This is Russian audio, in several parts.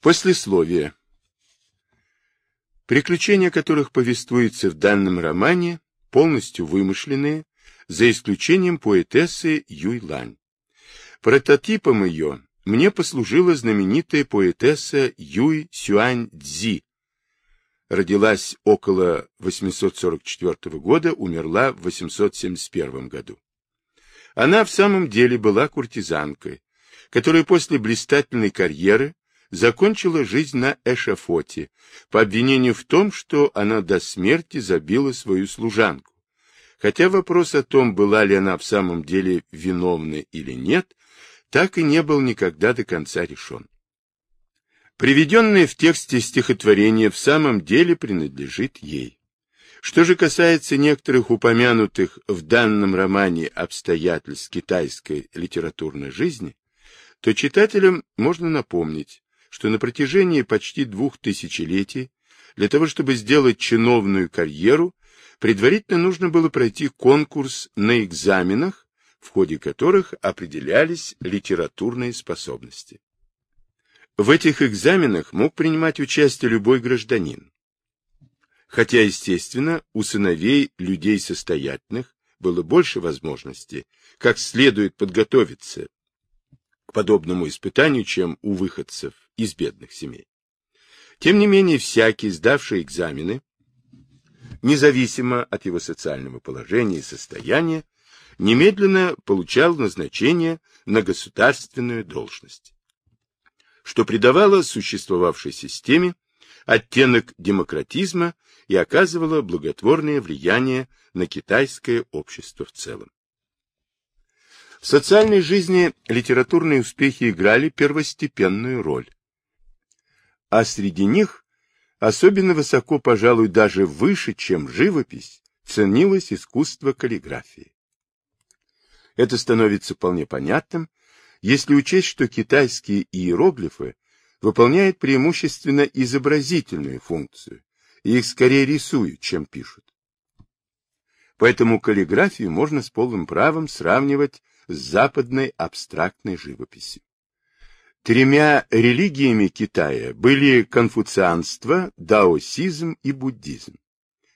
Послесловие. Приключения которых повествуются в данном романе, полностью вымышленные, за исключением поэтессы Юй Лань. Прототипом ее мне послужила знаменитая поэтесса Юй Сюань Цзи. Родилась около 844 года, умерла в 871 году. Она в самом деле была куртизанкой, которая после блистательной карьеры закончила жизнь на эшафоте по обвинению в том, что она до смерти забила свою служанку. Хотя вопрос о том, была ли она в самом деле виновна или нет, так и не был никогда до конца решен. Приведенное в тексте стихотворение в самом деле принадлежит ей. Что же касается некоторых упомянутых в данном романе обстоятельств китайской литературной жизни, то читателям можно напомнить, что на протяжении почти двух тысячелетий для того, чтобы сделать чиновную карьеру, предварительно нужно было пройти конкурс на экзаменах, в ходе которых определялись литературные способности. В этих экзаменах мог принимать участие любой гражданин. Хотя, естественно, у сыновей людей состоятельных было больше возможностей, как следует подготовиться подобному испытанию, чем у выходцев из бедных семей. Тем не менее, всякий, сдавший экзамены, независимо от его социального положения и состояния, немедленно получал назначение на государственную должность, что придавало существовавшей системе оттенок демократизма и оказывало благотворное влияние на китайское общество в целом. В социальной жизни литературные успехи играли первостепенную роль. А среди них особенно высоко, пожалуй, даже выше, чем живопись, ценилось искусство каллиграфии. Это становится вполне понятным, если учесть, что китайские иероглифы выполняют преимущественно изобразительную функцию, и их скорее рисуют, чем пишут. Поэтому каллиграфию можно с полным правом сравнивать с западной абстрактной живописью. Тремя религиями Китая были конфуцианство, даосизм и буддизм.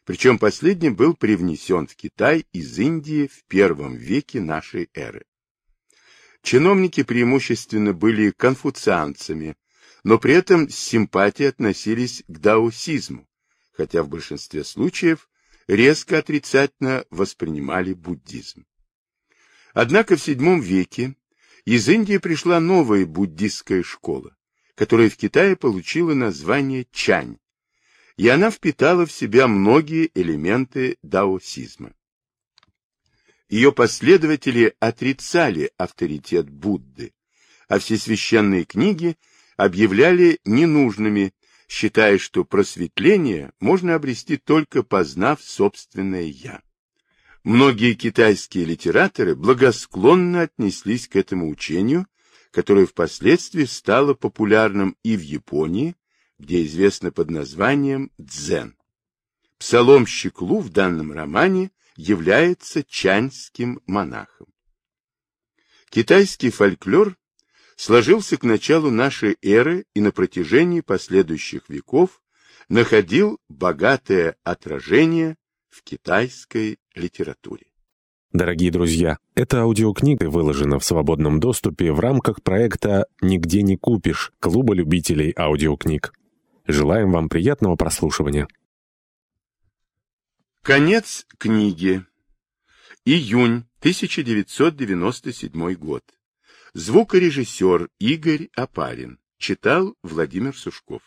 Причем последний был привнесен в Китай из Индии в первом веке нашей эры. Чиновники преимущественно были конфуцианцами, но при этом с симпатией относились к даосизму, хотя в большинстве случаев резко отрицательно воспринимали буддизм. Однако в VII веке из Индии пришла новая буддистская школа, которая в Китае получила название Чань, и она впитала в себя многие элементы даосизма. Ее последователи отрицали авторитет Будды, а все священные книги объявляли ненужными, считая, что просветление можно обрести только познав собственное «я». Многие китайские литераторы благосклонно отнеслись к этому учению, которое впоследствии стало популярным и в Японии, где известно под названием дзен. Псаломщик Лу в данном романе является чаньским монахом. Китайский фольклор сложился к началу нашей эры и на протяжении последующих веков находил богатое отражение в китайской литературе. Дорогие друзья, эта аудиокнига выложена в свободном доступе в рамках проекта «Нигде не купишь» Клуба любителей аудиокниг. Желаем вам приятного прослушивания. Конец книги. Июнь 1997 год. Звукорежиссер Игорь Апарин. Читал Владимир Сушков.